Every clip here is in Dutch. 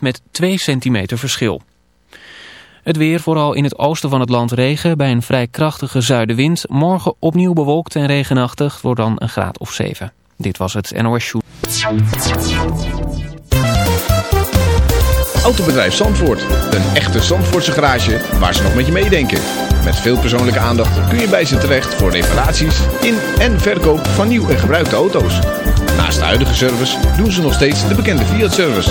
met 2 centimeter verschil. Het weer, vooral in het oosten van het land regen, bij een vrij krachtige zuidenwind. Morgen opnieuw bewolkt en regenachtig, wordt dan een graad of 7. Dit was het NOS Show. Autobedrijf Zandvoort. Een echte Zandvoortse garage waar ze nog met je meedenken. Met veel persoonlijke aandacht kun je bij ze terecht voor reparaties in en verkoop van nieuw en gebruikte auto's. Naast de huidige service doen ze nog steeds de bekende Fiat-service.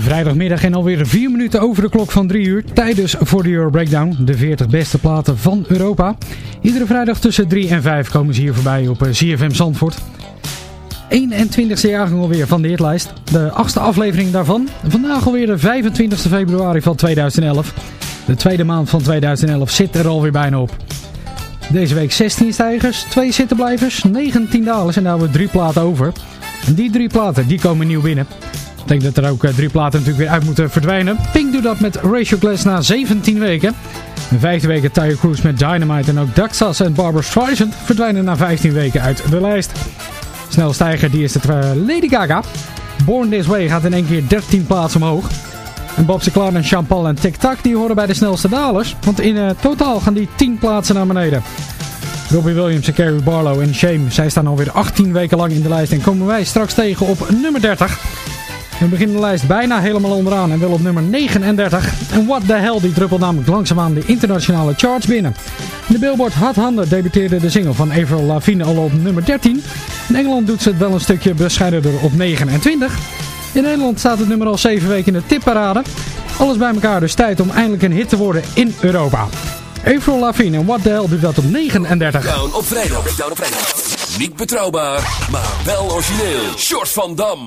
Vrijdagmiddag en alweer 4 minuten over de klok van 3 uur. Tijdens voor de Euro Breakdown, de 40 beste platen van Europa. Iedere vrijdag tussen 3 en 5 komen ze hier voorbij op eh, CFM Zandvoort. 21ste jaargang alweer van de hitlijst. De achtste aflevering daarvan. Vandaag alweer de 25 februari van 2011. De tweede maand van 2011 zit er alweer bijna op. Deze week 16 stijgers, 2 zittenblijvers, 19 dalers en daar hebben we drie platen over. En die drie platen die komen nieuw binnen. Ik denk dat er ook eh, drie platen natuurlijk weer uit moeten verdwijnen. Pink doet dat met Ratio Glass na 17 weken. De vijfde week Tyre Cruise met Dynamite en ook Daxas en Barbara Streisand verdwijnen na 15 weken uit de lijst. Snel stijger die is het eh, Lady Gaga. Born This Way gaat in één keer 13 plaatsen omhoog. En Bob Sinclair en Jean-Paul en Tic Tac die horen bij de snelste dalers. Want in eh, totaal gaan die 10 plaatsen naar beneden. Robbie Williams en Carrie Barlow en Shame. Zij staan alweer 18 weken lang in de lijst en komen wij straks tegen op nummer 30. We beginnen de lijst bijna helemaal onderaan en wel op nummer 39. En What the Hell die druppelt namelijk langzaamaan de internationale charts binnen. In de Billboard Hot 100 debuteerde de single van Avril Lavigne al op nummer 13. In Engeland doet ze het wel een stukje bescheidener op 29. In Nederland staat het nummer al 7 weken in de tipparade. Alles bij elkaar dus tijd om eindelijk een hit te worden in Europa. Avril Lavigne en What the Hell doet dat op 39. Breakdown op vrijdag. Breakdown op vrijdag. Niet betrouwbaar, maar wel origineel. Short van Dam.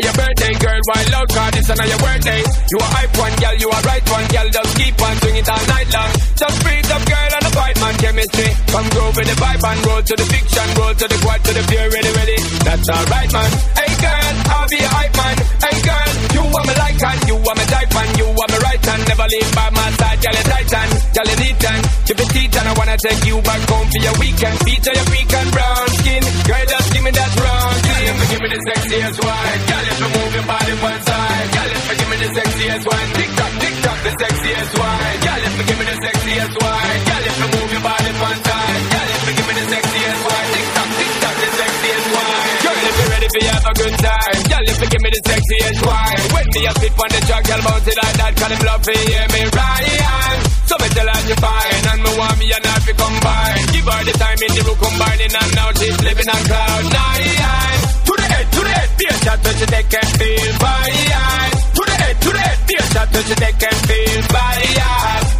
Your birthday, girl, wild out, cause it's another birthday. You a hype one, girl, you a right one, girl, just keep on swing it all night long. Just breathe up, girl, and a fight, man, chemistry. Come groove with the vibe and roll to the fiction, roll to the quad, to the pure, ready, ready. That's alright, man. Hey, girl, I'll be a hype man. Hey, girl, you are my like and you are my type and you are my right hand. Never leave by my side, girl, you titan, girl, you neat and keep it teeth and I wanna take you back home for your weekend. Feature your freak and brown skin, girl, just give me that brown skin. Give me the sexiest wine, girl, if you move your body one side, girl, if you give me the sexiest wine, tick tock, tick tock, the sexiest wine, girl, if you give me the sexiest wine, girl, if you move your body one side, girl, if you give me the sexiest wine, tick tock, tick tock, the sexiest wine, girl, if you're ready for have a good time, girl, if you give me the sexiest wine, when me a sit on the track, girl, bounce it like that, cause them love to hear me rhyme. So me tell her you fine, and me want me and her to combine. Give her the time in the room combining, and now she's living on cloud nine. To the head, to the head, be a shot to the neck and feel fine. To the head, to the head, be a shot to the neck and feel fine.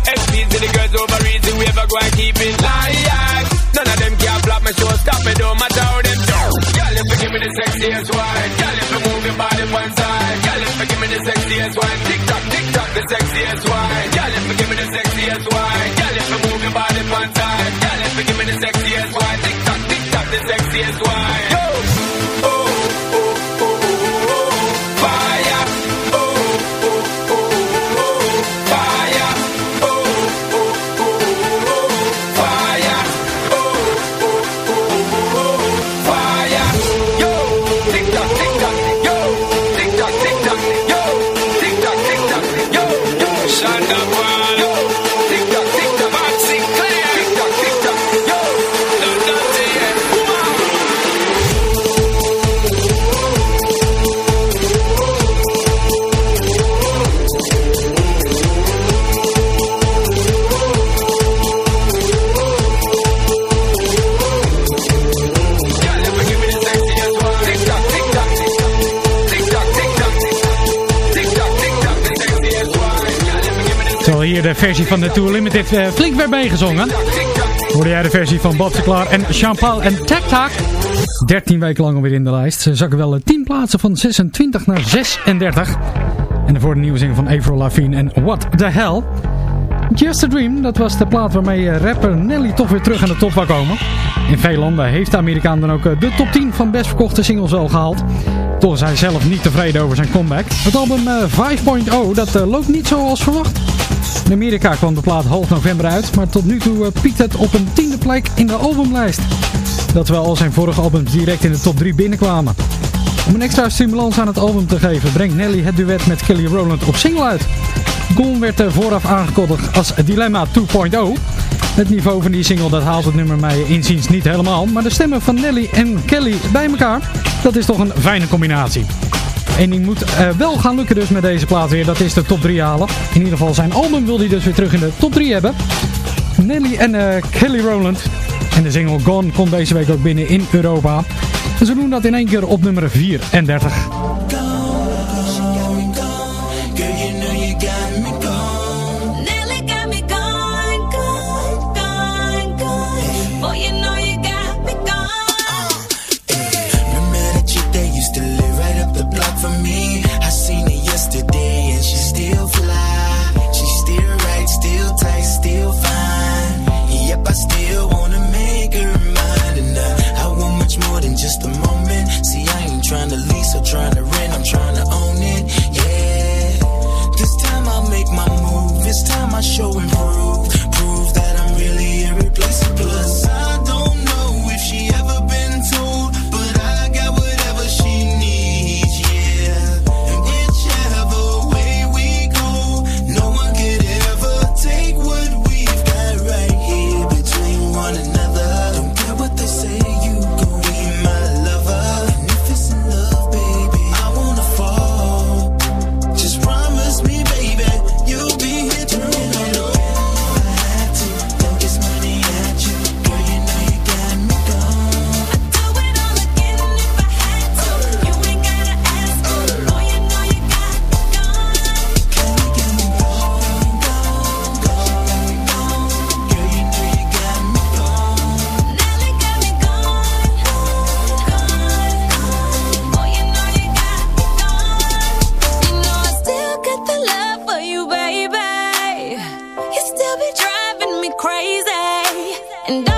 XP's to the girls over easy, we ever go and keep it live. None of them can flop my show, stop me, don't matter how them do. Girl, if you give me the sexiest wine, girl, if you move your body one side, girl, if you give me the sexiest wine, tick tock, tick tock, the sexiest wine, girl, if you give me the sexiest wine, van de Tour Limited eh, flink weer meegezongen. Hoorde jij de versie van Bob Sinclair en Jean-Paul en Tac Tac? 13 weken lang alweer in de lijst. Ze zakken wel eh, 10 plaatsen van 26 naar 36. En daarvoor de nieuwe zin van Avril Lavigne en What the Hell. Just a Dream, dat was de plaat waarmee eh, rapper Nelly toch weer terug aan de top wou komen. In veel landen heeft de Amerikaan dan ook eh, de top 10 van best verkochte singles wel gehaald. Toch is hij zelf niet tevreden over zijn comeback. Het album eh, 5.0, dat eh, loopt niet zoals verwacht. In Amerika kwam de plaat half november uit, maar tot nu toe eh, piekt het op een tiende plek in de albumlijst. Dat terwijl al zijn vorige albums direct in de top 3 binnenkwamen. Om een extra stimulans aan het album te geven, brengt Nelly het duet met Kelly Rowland op single uit. Gone werd er vooraf aangekondigd als Dilemma 2.0. Het niveau van die single dat haalt het nummer mij inziens niet helemaal, maar de stemmen van Nelly en Kelly bij elkaar, dat is toch een fijne combinatie. Eén ding moet eh, wel gaan lukken dus met deze plaat weer, dat is de top 3 halen. In ieder geval zijn album wil hij dus weer terug in de top 3 hebben. Nelly en eh, Kelly Rowland. En de single Gone komt deze week ook binnen in Europa. En ze doen dat in één keer op nummer 34. crazy. And I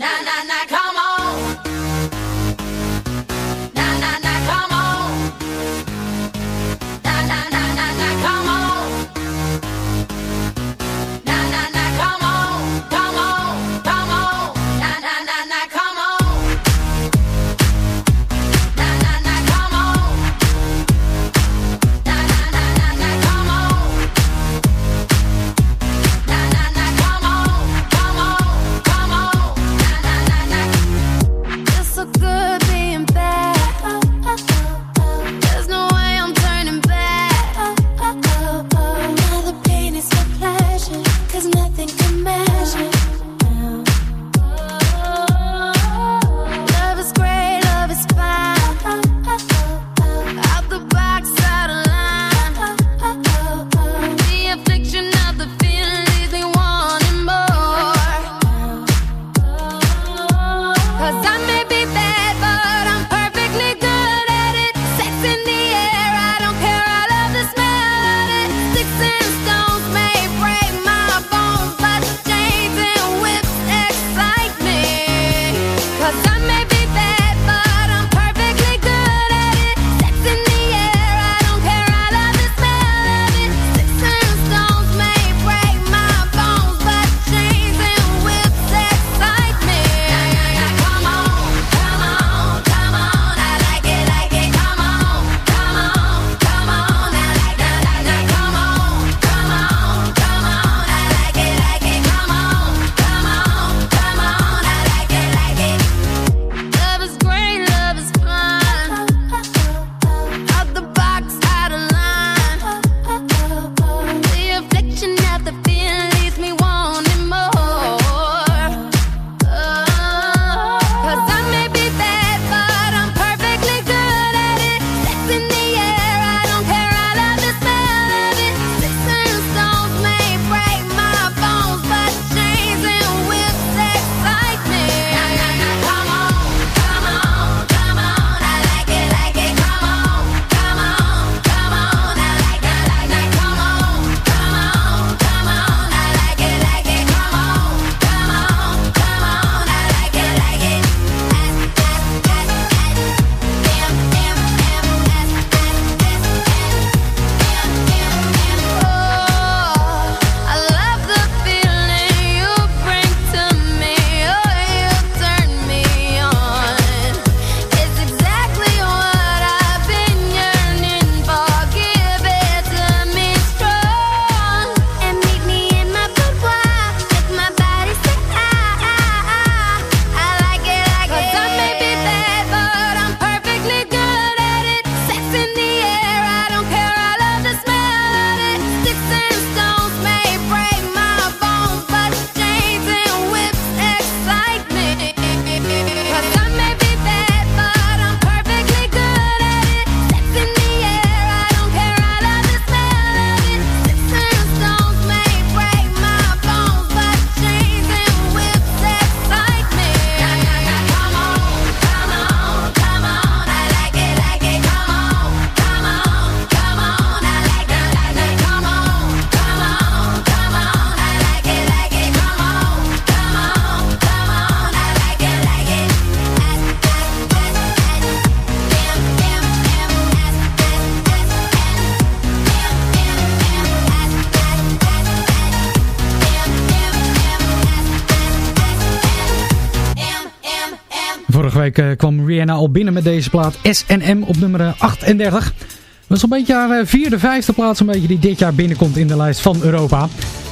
Rihanna al binnen met deze plaat S&M op nummer eh, 38. Dat is een beetje haar eh, vierde, vijfde plaats een beetje die dit jaar binnenkomt in de lijst van Europa.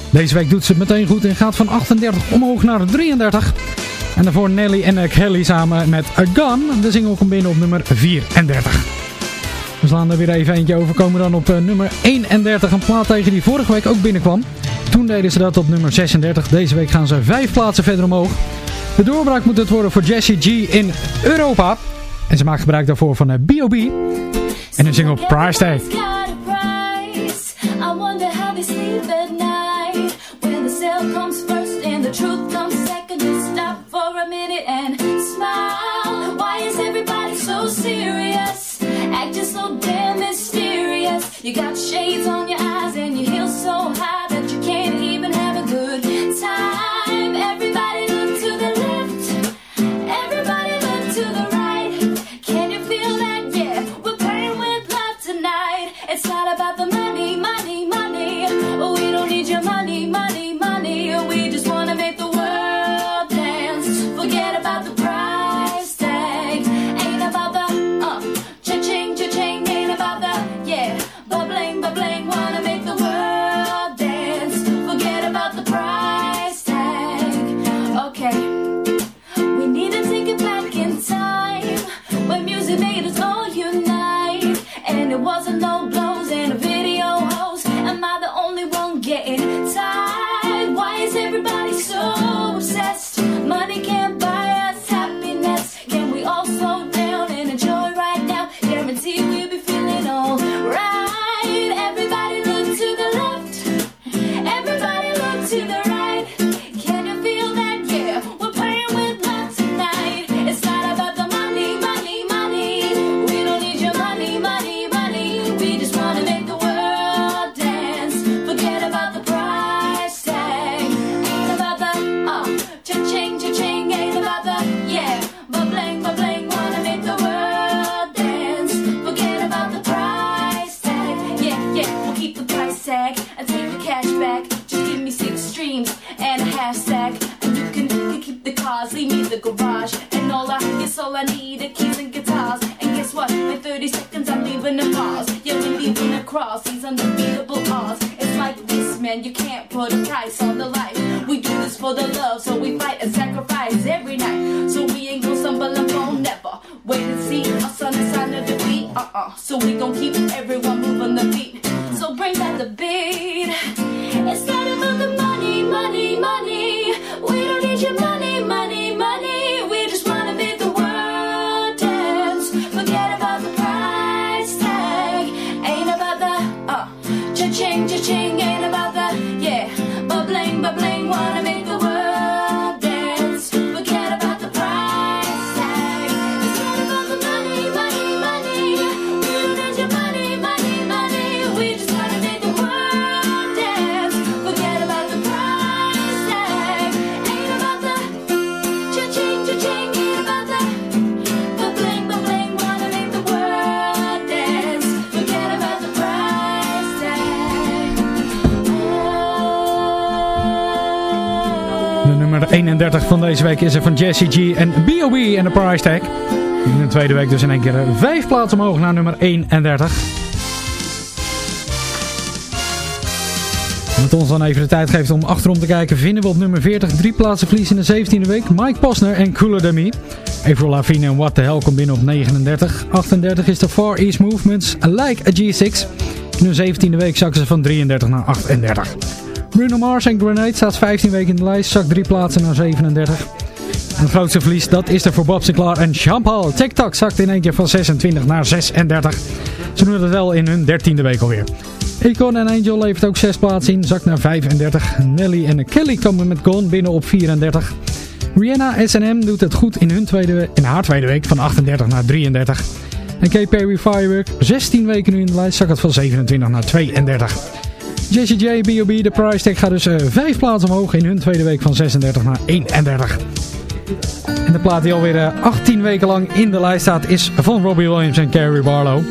Deze week doet ze het meteen goed en gaat van 38 omhoog naar 33. En daarvoor Nelly en eh, Kelly samen met A Gun. De single komt binnen op nummer 34. We slaan er weer even eentje over. Komen dan op eh, nummer 31. Een plaat tegen die vorige week ook binnenkwam. Toen deden ze dat op nummer 36. Deze week gaan ze vijf plaatsen verder omhoog. De doorbraak moet het worden voor Jessie G in Europa. En ze maakt gebruik daarvoor van eh, B.O.B. En een single Price Tag. A hashtag. And you can, can keep the cars, leave me the garage. And all I, guess all I need are keys and guitars. And guess what? In 30 seconds, I'm leaving the Mars. Yeah, we're leaving across these undefeatable odds. It's like this, man, you can't put a price on the life. We do this for the love, so we fight and sacrifice every night. So we ain't gonna stumble and fall, never. Wait and see, us on the sign of defeat. Uh-uh. So we gon' keep everyone moving the beat. So bring back the beat. It's not about the money, money, money. 31 van deze week is er van Jessie G en B.O.B. en de Price Tag. In de tweede week dus in één keer eh, vijf plaatsen omhoog naar nummer 31. Wat ons dan even de tijd geeft om achterom te kijken, vinden we op nummer 40 drie plaatsen verlies in de 17e week. Mike Posner en Cooler Me. Avril Lavigne en What The Hell komt binnen op 39. 38 is de Far East Movements Like a G6. In de 17e week zakken ze van 33 naar 38. Bruno Mars en Grenade staat 15 weken in de lijst, zakt drie plaatsen naar 37. En het grootste verlies, dat is er voor Bob Sinclair en Jean-Paul. TikTok zakt in één keer van 26 naar 36. Ze doen het wel in hun 13e week alweer. Econ en Angel levert ook 6 plaatsen in, zakt naar 35. Nelly en Kelly komen met Gone binnen op 34. Rihanna S&M doet het goed in, hun tweede, we- in haar tweede week van 38 naar 33. En K. Perry Firework, 16 weken nu in de lijst, zakt het van 27 naar 32. Jessie J, B.O.B. De Price Tag gaat dus eh 5 plaatsen omhoog in hun tweede week van 36 naar 31. En de plaat die alweer eh, 18 weken lang in de lijst staat is van Robbie Williams en Carrie Barlow.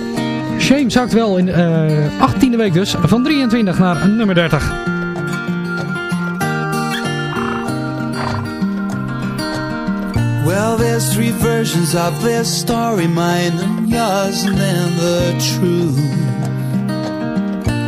Shame zakt wel in de eh 18e week dus van 23 naar nummer 30. Well, Well, there's three versions of this story, mine and yours, and then the truth.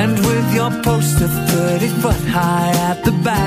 And with your poster 30 foot high at the back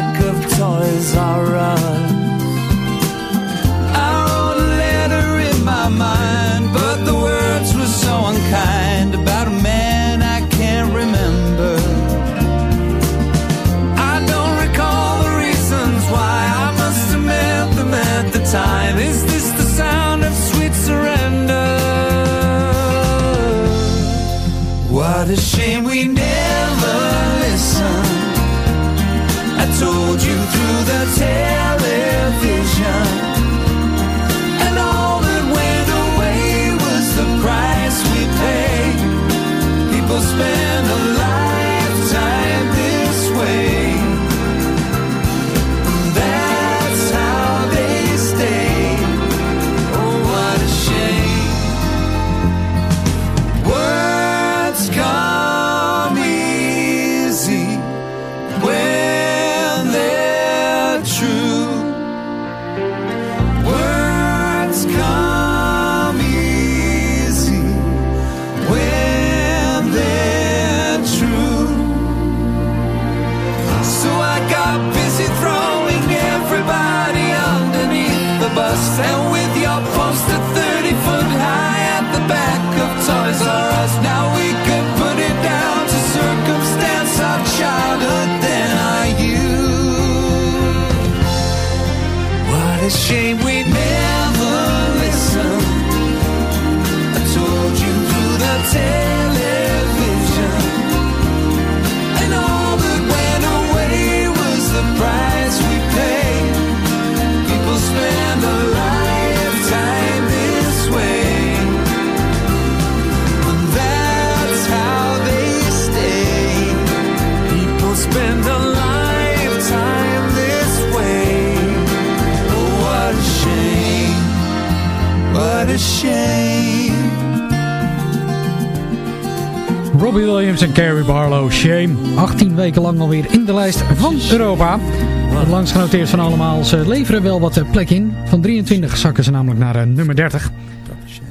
Robbie Williams en Carrie Barlow, Shame. 18 weken lang alweer in de lijst van Europa. Het langst genoteerd van allemaal. Ze leveren wel wat eh, plek in. Van 23 zakken ze namelijk naar eh, nummer 30.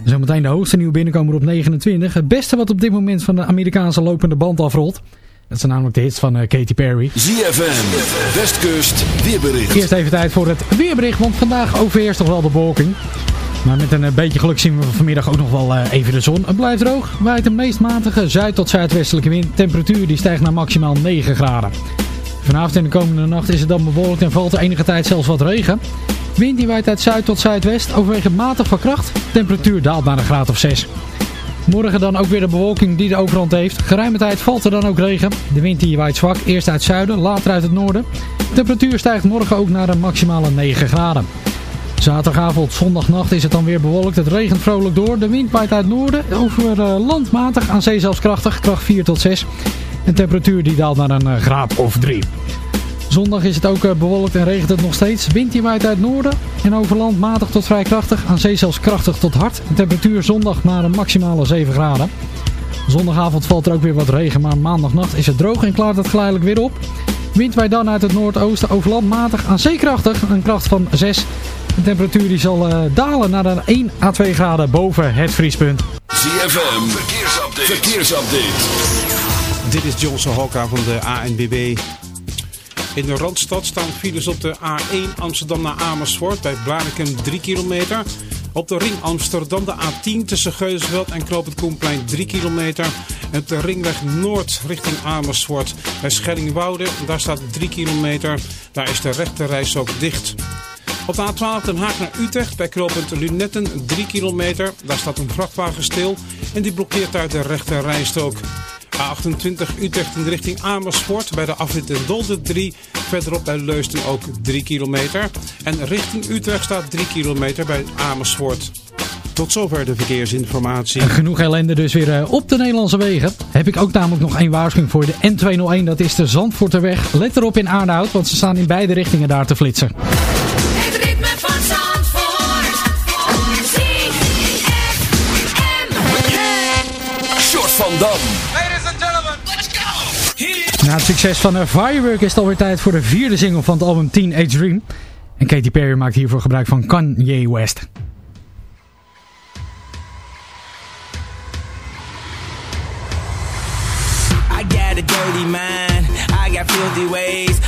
Zometeen de hoogste nieuwe binnenkomer op 29. Het beste wat op dit moment van de Amerikaanse lopende band afrolt. Dat zijn namelijk de hits van eh, Katy Perry. ZFM, Westkust, weerbericht. Eerst even tijd voor het weerbericht, want vandaag overheerst toch wel de bewolking. Maar met een eh, beetje geluk zien we vanmiddag ook nog wel eh, even de zon. Het blijft droog, waait een meest matige zuid- tot zuidwestelijke wind. Temperatuur die stijgt naar maximaal 9 graden. Vanavond en de komende nacht is het dan bewolkt en valt er enige tijd zelfs wat regen. Wind die waait uit zuid tot zuidwest, overwegend matig van kracht. Temperatuur daalt naar een graad of 6. Morgen dan ook weer de bewolking die de overhand heeft. Geruime tijd valt er dan ook regen. De wind die waait zwak, eerst uit zuiden, later uit het noorden. De temperatuur stijgt morgen ook naar een maximale 9 graden. Zaterdagavond, zondagnacht is het dan weer bewolkt. Het regent vrolijk door. De wind waait uit noorden. Over eh, landmatig, aan zee zelfs krachtig. Kracht 4 tot 6. En temperatuur die daalt naar een eh, graad of 3. Zondag is het ook eh, bewolkt en regent het nog steeds. Wind die waait uit noorden. En over land matig tot vrij krachtig. Aan zee zelfs krachtig tot hard. De temperatuur zondag naar een maximale 7 graden. Zondagavond valt er ook weer wat regen. Maar maandagnacht is het droog en klaart het geleidelijk weer op. Wind waait dan uit het noordoosten over land matig aan zee krachtig. Een kracht van 6. De temperatuur die zal eh, dalen naar een 1 à 2 graden boven het vriespunt. ZFM, verkeersupdate. verkeersupdate. Dit is Johnson Hokka van de ANBB. In de Randstad staan files op de A1 Amsterdam naar Amersfoort bij Blarikum 3 kilometer. Op de ring Amsterdam de A10 tussen Geusveld en Knoop het Koenplein 3 kilometer. De ringweg Noord richting Amersfoort bij Schellingwoude, daar staat 3 kilometer. Daar is de rechte ook dicht. Op de A12 Den Haag naar Utrecht bij knooppunt Lunetten 3 kilometer. Daar staat een vrachtwagen stil en die blokkeert uit de rechte rijstrook. A28 Utrecht in richting Amersfoort bij de afrit in Dolder 3. Verderop bij Leusden ook 3 kilometer. En richting Utrecht staat 3 kilometer bij Amersfoort. Tot zover de verkeersinformatie. Genoeg ellende dus weer eh, op de Nederlandse wegen. Heb ik ook namelijk nog één waarschuwing voor de N201. Dat is de Zandvoorterweg. Let erop in Aardehout, want ze staan in beide richtingen daar te flitsen. Het ritme van Zandvoort. Short van Dam. Ladies and gentlemen, let's go! Na het succes van eh, Firework is het alweer tijd voor de vierde single van het album Teenage Dream. En Katy Perry maakt hiervoor gebruik van Kanye West.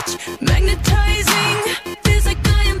touch magnetizing. Feels like I am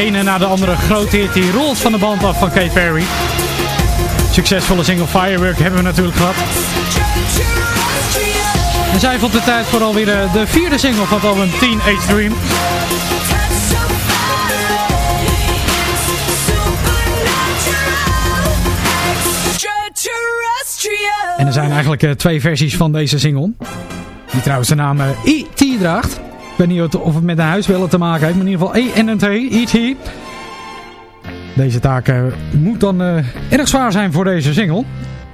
Ene na de andere grote die rolt van de band af van Katy Perry. Succesvolle single Firework hebben we natuurlijk gehad. En zij vond de tijd voor alweer de, de vierde single van het album Teenage Dream. En er zijn eigenlijk eh, twee versies van deze single. Die trouwens de naam eh, E.T. draagt. weet niet of het met een huisbellen te maken heeft, maar in ieder geval E-N-T, E.T. Deze taak eh, moet dan eh, erg zwaar zijn voor deze single.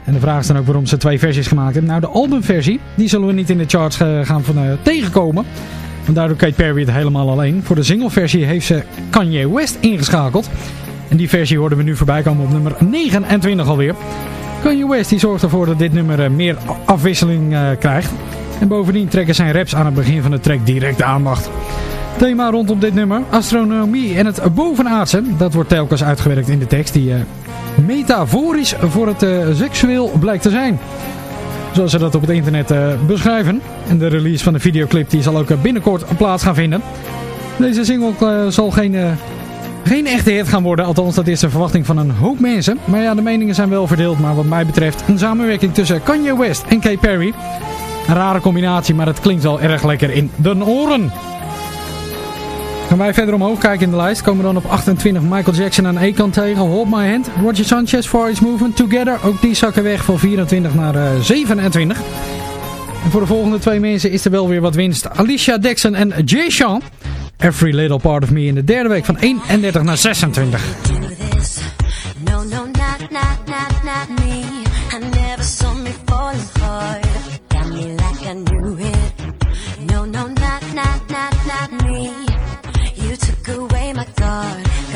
En de vraag is dan ook waarom ze twee versies gemaakt hebben. Nou, de albumversie, die zullen we niet in de charts eh, gaan van, eh, tegenkomen. Want daardoor Kate Perry het helemaal alleen. Voor de singleversie heeft ze Kanye West ingeschakeld. En die versie hoorden we nu voorbij komen op nummer 29 alweer. Kanye West die zorgt ervoor dat dit nummer eh, meer afwisseling krijgt. En bovendien trekken zijn raps aan het begin van de track direct de aandacht. Thema rondom dit nummer, astronomie en het bovenaardse. Dat wordt telkens uitgewerkt in de tekst die eh, metaforisch voor het eh, seksueel blijkt te zijn. Zoals ze dat op het internet eh, beschrijven. En de release van de videoclip die zal ook binnenkort plaats gaan vinden. Deze single zal geen, geen echte hit gaan worden. Althans, dat is de verwachting van een hoop mensen. Maar ja, de meningen zijn wel verdeeld. Maar wat mij betreft een samenwerking tussen Kanye West en Katy Perry. Een rare combinatie, maar het klinkt wel erg lekker in de oren. Gaan wij verder omhoog kijken in de lijst. Komen we dan op 28 Michael Jackson aan E-kant tegen. Hold My Hand. Roger Sanchez, Far East Movement, Together. Ook die zakken weg van 24 naar eh, 27. En voor de volgende twee mensen is er wel weer wat winst. Alicia Dixon en Jay Sean. Every Little Part of Me in de derde week van 31 naar 26.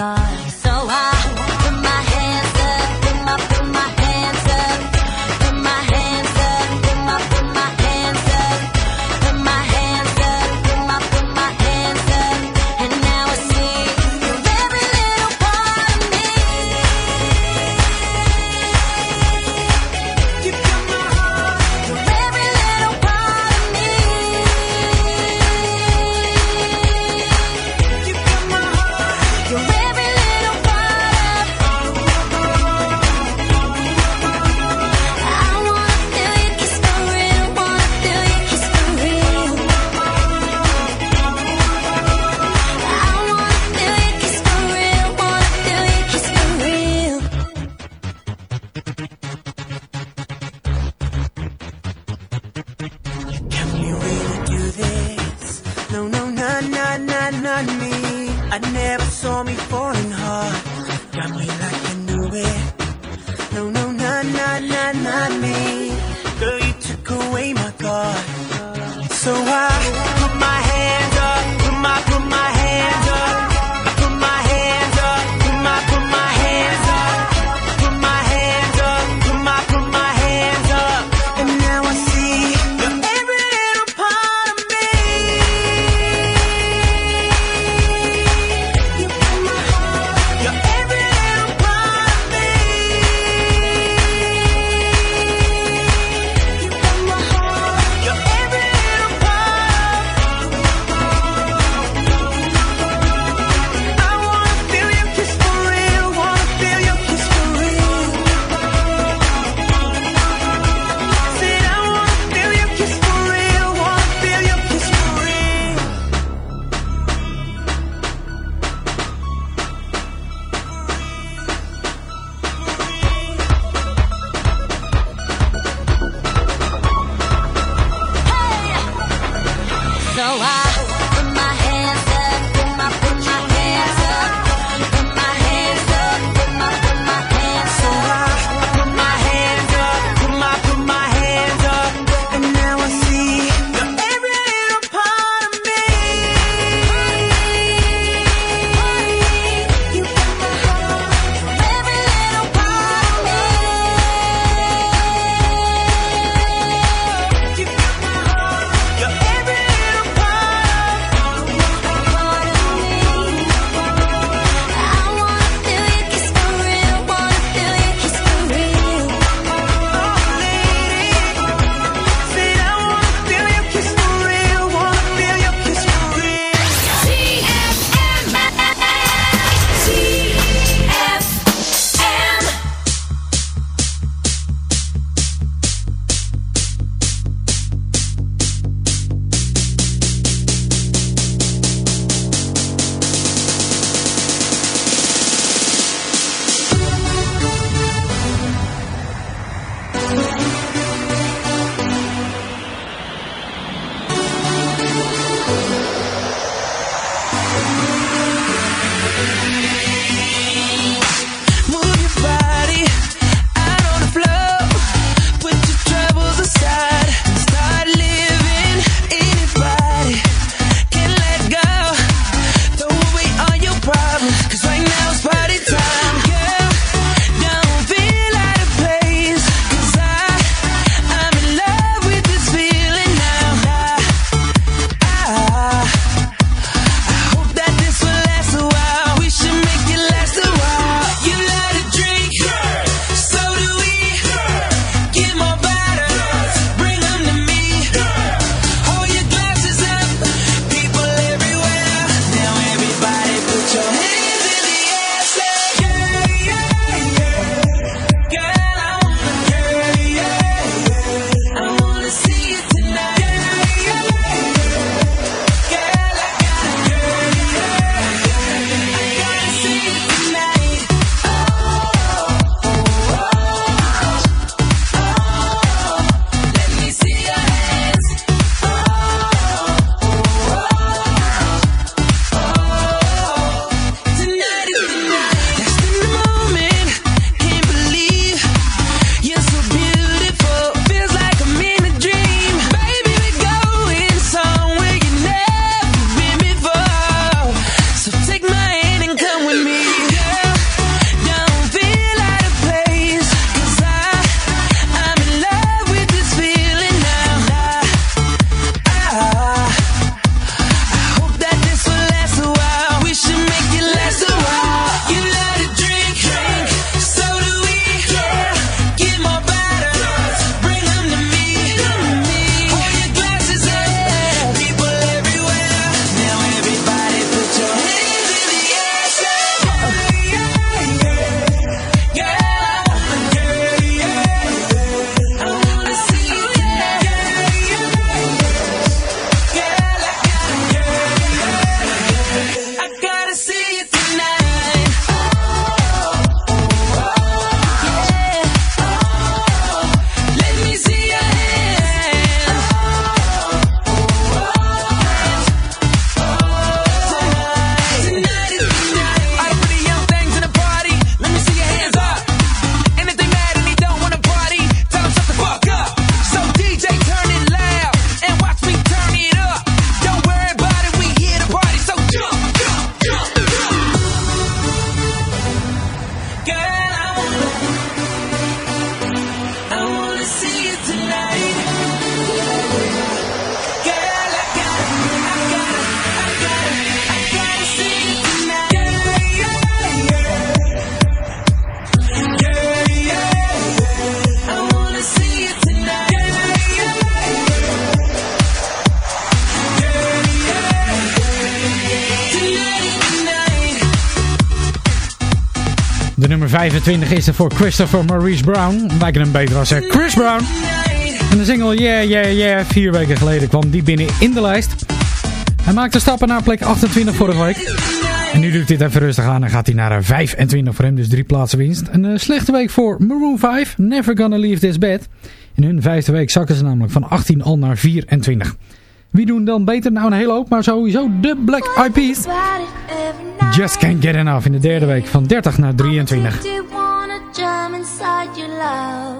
God. riding on me. I never saw me falling hard. Got me like I knew it. No, no, not, not, not, not me. Girl, you took away my guard. So I. 25 is er voor Christopher Maurice Brown. Lijkt hem beter als Chris Brown. En de single Yeah Yeah Yeah vier weken geleden kwam die binnen in de lijst. Hij maakte stappen naar plek 28 vorige week. En nu doet dit even rustig aan en gaat hij naar eh, 25 voor hem, dus drie plaatsen winst. Een eh, slechte week voor Maroon 5, Never Gonna Leave This Bed. In hun vijfde week zakken ze namelijk van 18 al naar 24. Wie doen dan beter? Nou een hele hoop, maar sowieso de Black Eyed Peas. Just Can't Get Enough in de derde week van 30 naar 23. did wanna jump inside your love.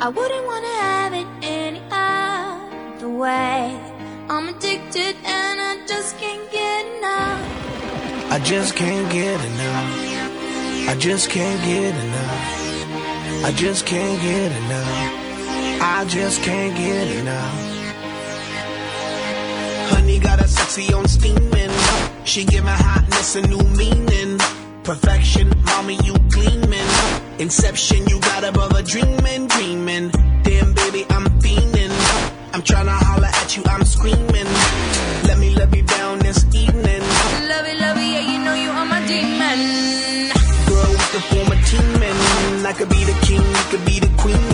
I wouldn't wanna have it any other way. I'm addicted and I just can't get enough. I just can't get enough. I just can't get enough. I just can't get enough. I just can't get enough. Honey got a sexy on steaming. She give my hotness a new meaning. Perfection, mommy, you gleaming. Inception, you got above a dreaming, dreaming. Damn, baby, I'm fiending. I'm tryna holler at you, I'm screaming. Let me love you down this evening. Love it, love it, yeah, you know you are my demon. Girl, we can form a team and I could be the king, you could be the queen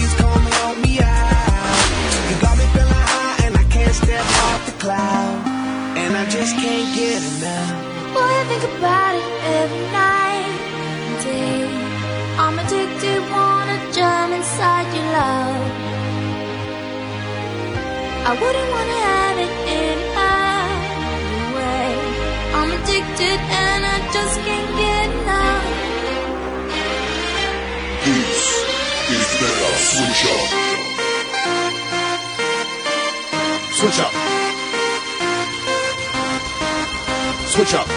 high step off the cloud, and I just can't get enough. Boy, I think about it every night and day. I'm addicted, wanna jump inside your love. I wouldn't wanna have it any other way. I'm addicted and I just can't get enough. This is better switch up. Switch up. Switch up.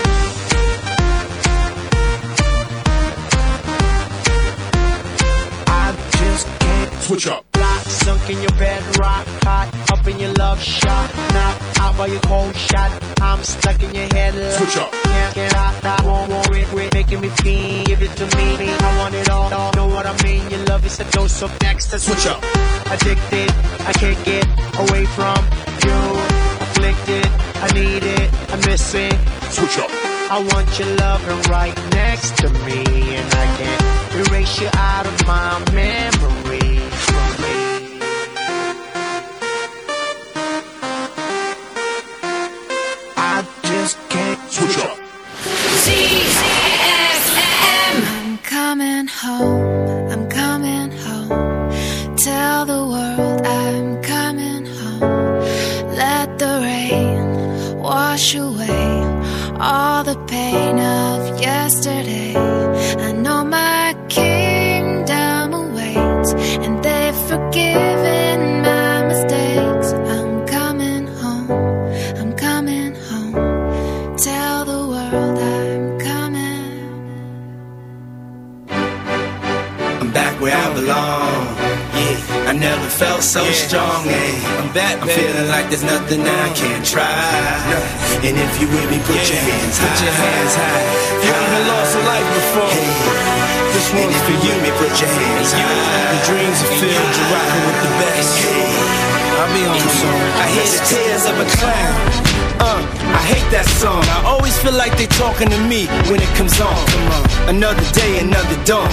I just can't Switch up. block. Sunk in your bed, rock hot. Up in your love shot. Knock out by your cold shot. I'm stuck in your head. Switch up. Can't get out. Me. Give it to me. I want it all. all. Know what I mean? Your love is a dose of next. Switch up. Addicted. I can't get away from you. Afflicted. I need it. I miss it. Switch up. I want your loving right next to me, and I can't erase you out of my memory. Like there's nothing I can't try. And if you with me, put your hands high. Put your hands high. You haven't lost a life before. Hey, This one's for you. Me, put your hands high. Your dreams are filled. You're rocking with the best. Hey, I'll be home soon. I hear the tears of a clown. Uh, I hate that song. I always feel like they're talking to me when it comes on. Come on. Another day, another dawn.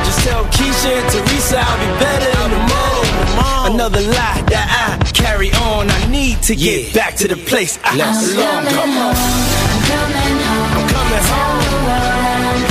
Just tell Keisha and Teresa I'll be better in the morning. Another lie that I carry on. I need to get back to the place I belong. Come on. I'm coming home. I'm coming home.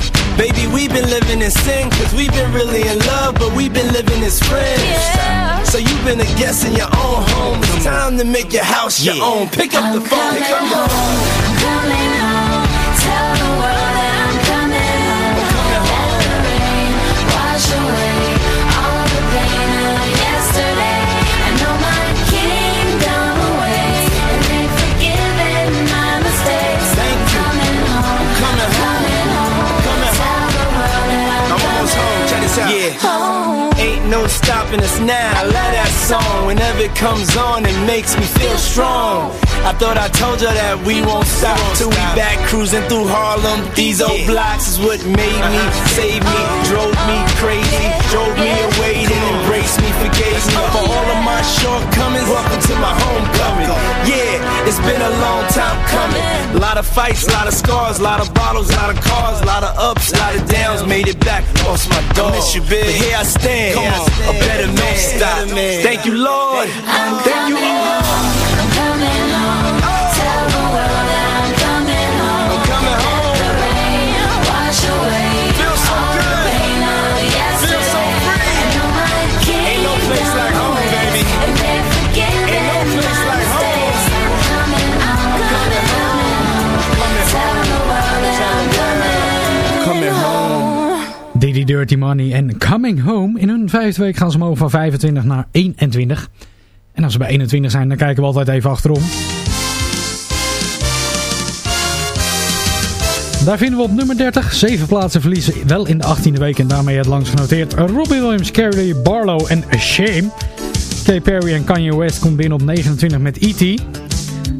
Baby, we've been living in sin Cause we've been really in love But we've been living as friends. So you've been a guest in your own home. It's time to make your house your own. Pick up the phone, pick up the phone I'm coming home. Tell the world Yeah. Ain't no stopping us now. I love that song. Whenever it comes on It makes me feel strong. I thought I told you that we won't stop Till we back cruising through Harlem. These old blocks is what made me Saved me, drove me crazy Drove me away, my shortcomings. Welcome to my homecoming. Yeah, it's been a long time coming. A lot of fights, a lot of scars A lot of bottles, a lot of cars A lot of ups, a lot of downs. Made it back, lost my dog. Miss you, big. But here I stand, a better man stop. Thank you, Lord. Thank you, Lord. I'm coming home. Dirty Money en Coming Home. In hun vijfde week gaan ze omhoog van 25 naar 21. En als ze bij 21 zijn, dan kijken we altijd even achterom. Daar vinden we op nummer 30. Zeven plaatsen verliezen wel in de 18e week. En daarmee het langst genoteerd. Robbie Williams, Carrie Barlow en Shame. Katy Perry en Kanye West komt binnen op 29 met E.T.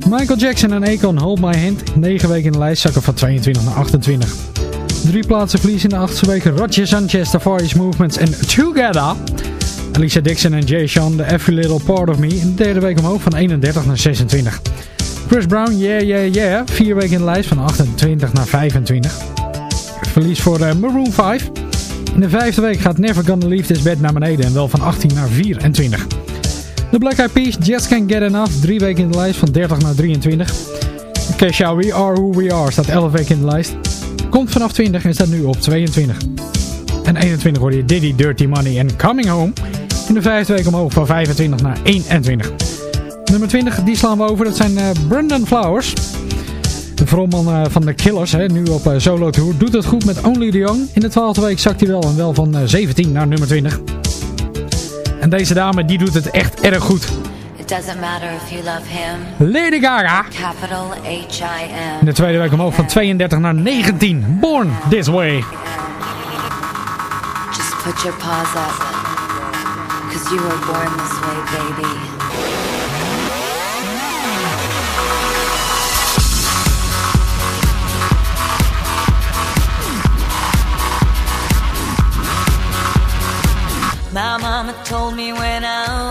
Michael Jackson en Akon Hold My Hand. 9 weken in de lijst zakken van 22 naar 28. Drie plaatsen verliezen in de achtste week. Roger Sanchez, The East Movements en Together. Alicia Dixon en Jay Sean, The Every Little Part of Me. In de derde week omhoog van 31 naar 26. Chris Brown, Yeah Yeah Yeah. Vier weken in de lijst van 28 naar 25. Verlies voor eh, Maroon 5. In de vijfde week gaat Never Gonna Leave This Bed naar beneden. En wel van 18 naar 24. De Black Eyed Peas, Just Can't Get Enough. Drie weken in de lijst van 30 naar 23. Kesha, We Are Who We Are staat 11 weken in de lijst. Komt vanaf 20 en staat nu op 22. En 21 hoorde je Diddy Dirty Money en Coming Home. In de vijfde week omhoog van 25 naar 21. Nummer 20, die slaan we over. Dat zijn eh Brendan Flowers. De frontman eh, van de Killers, hè, nu op eh, solo tour. Doet het goed met Only the Young. In de twaalfde week zakt hij wel en wel van eh, 17 naar nummer 20. En deze dame, die doet het echt erg goed. Doesn't matter if you love him. Lady Gaga. Capital H-I-M. In de tweede week omhoog van 32 naar 19. Born This Way. Just put your paws up. Cause you were born this way, baby. My mama told me when I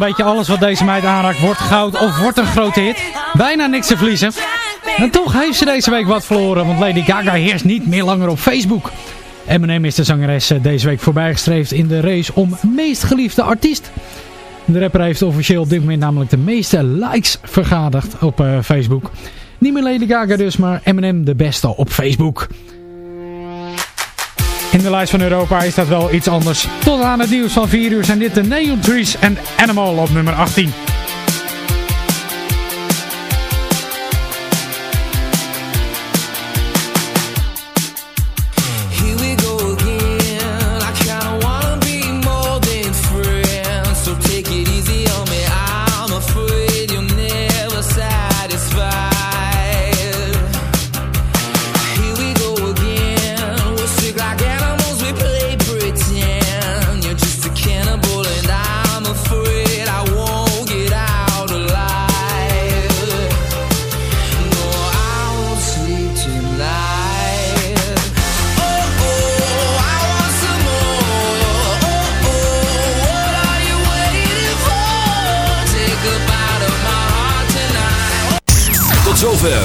beetje alles wat deze meid aanraakt wordt goud of wordt een grote hit. Bijna niks te verliezen. En toch heeft ze deze week wat verloren, want Lady Gaga heerst niet meer langer op Facebook. Eminem is de zangeres eh, deze week voorbijgestreefd in de race om meest geliefde artiest. De rapper heeft officieel op dit moment namelijk de meeste likes vergaderd op eh, Facebook. Niet meer Lady Gaga dus, maar Eminem de beste op Facebook. In de lijst van Europa is dat wel iets anders. Tot aan het nieuws van 4 uur zijn dit de Neon Trees en Animal op nummer 18.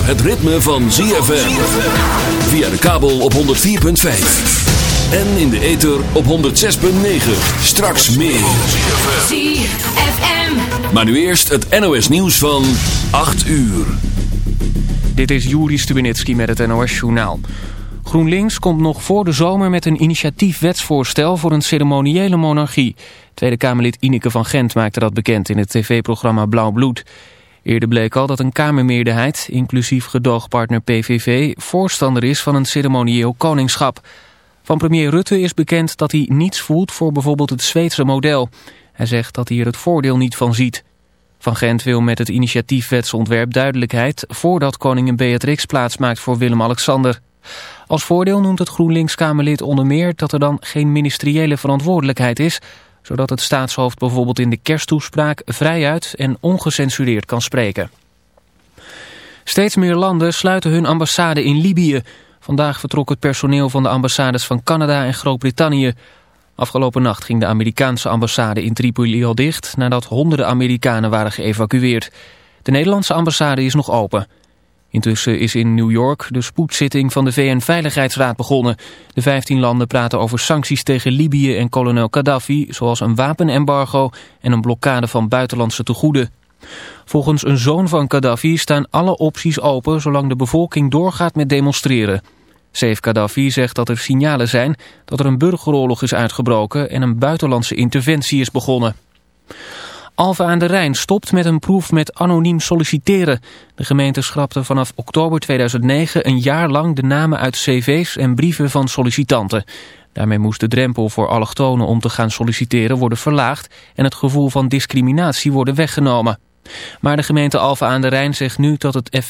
Het ritme van ZFM. Via de kabel op 104.5. En in de ether op 106.9. Straks meer. ZFM. Maar nu eerst het NOS nieuws van 8 uur. Dit is Juri Stubenitski met het NOS-journaal. GroenLinks komt nog voor de zomer met een initiatiefwetsvoorstel voor een ceremoniële monarchie. Tweede Kamerlid Ineke van Gent maakte dat bekend in het tv-programma Blauw Bloed. Eerder bleek al dat een Kamermeerderheid, inclusief gedoogpartner PVV, voorstander is van een ceremonieel koningschap. Van premier Rutte is bekend dat hij niets voelt voor bijvoorbeeld het Zweedse model. Hij zegt dat hij er het voordeel niet van ziet. Van Gent wil met het initiatiefwetsontwerp duidelijkheid voordat koningin Beatrix plaatsmaakt voor Willem-Alexander. Als voordeel noemt het GroenLinks-Kamerlid onder meer dat er dan geen ministeriële verantwoordelijkheid is, zodat het staatshoofd bijvoorbeeld in de kersttoespraak vrijuit en ongecensureerd kan spreken. Steeds meer landen sluiten hun ambassade in Libië. Vandaag vertrok het personeel van de ambassades van Canada en Groot-Brittannië. Afgelopen nacht ging de Amerikaanse ambassade in Tripoli al dicht nadat honderden Amerikanen waren geëvacueerd. De Nederlandse ambassade is nog open. Intussen is in New York de spoedzitting van de VN-veiligheidsraad begonnen. De 15 landen praten over sancties tegen Libië en kolonel Gaddafi, zoals een wapenembargo en een blokkade van buitenlandse tegoeden. Volgens een zoon van Gaddafi staan alle opties open zolang de bevolking doorgaat met demonstreren. Saif Gaddafi zegt dat er signalen zijn dat er een burgeroorlog is uitgebroken en een buitenlandse interventie is begonnen. Alphen aan de Rijn stopt met een proef met anoniem solliciteren. De gemeente schrapte vanaf oktober 2009 een jaar lang de namen uit cv's en brieven van sollicitanten. Daarmee moest de drempel voor allochtonen om te gaan solliciteren worden verlaagd en het gevoel van discriminatie worden weggenomen. Maar de gemeente Alphen aan de Rijn zegt nu dat het effect